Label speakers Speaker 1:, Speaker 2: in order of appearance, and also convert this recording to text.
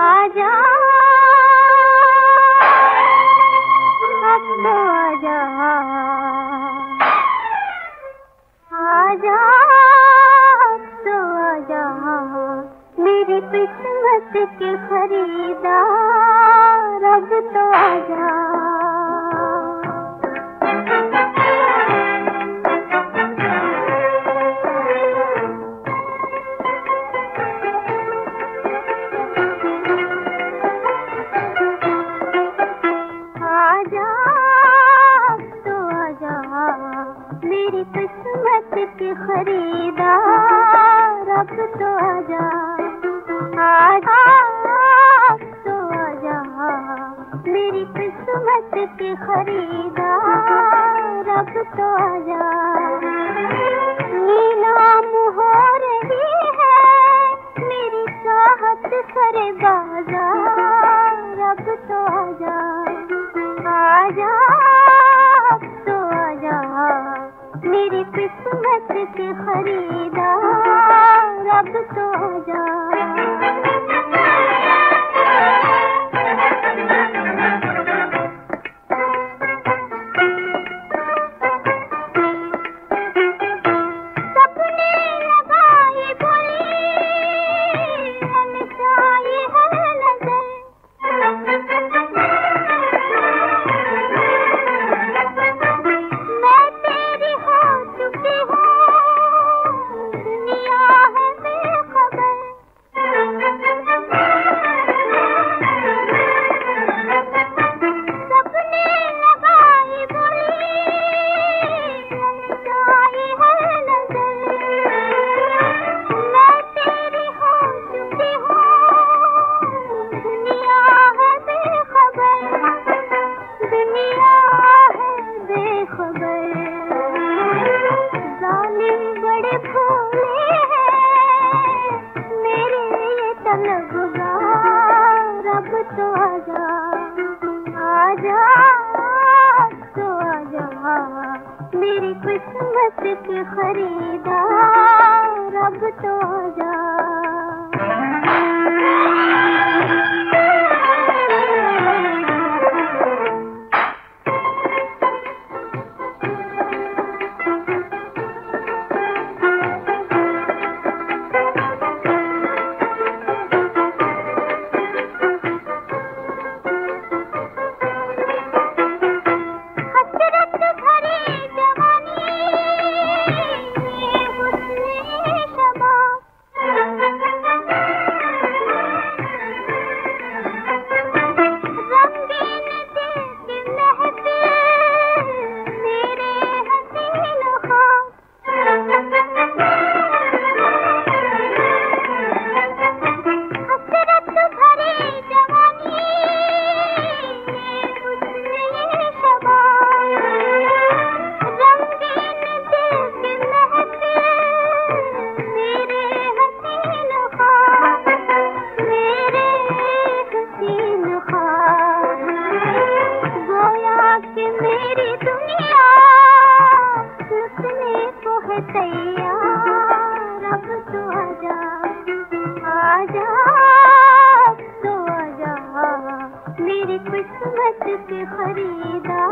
Speaker 1: आजा अब तो आजा मेरी किस्मत के खरीदार अब तो आजा मेरी किस्मत के खरीदार, अब तो आजा। आजा तो आजा। मेरी किस्मत के खरीदार, अब तो जा किस्मत के खरीदा रब तो जा तो आजा मेरी किस्मत के खरीदा रब तो आजा। खरीदा।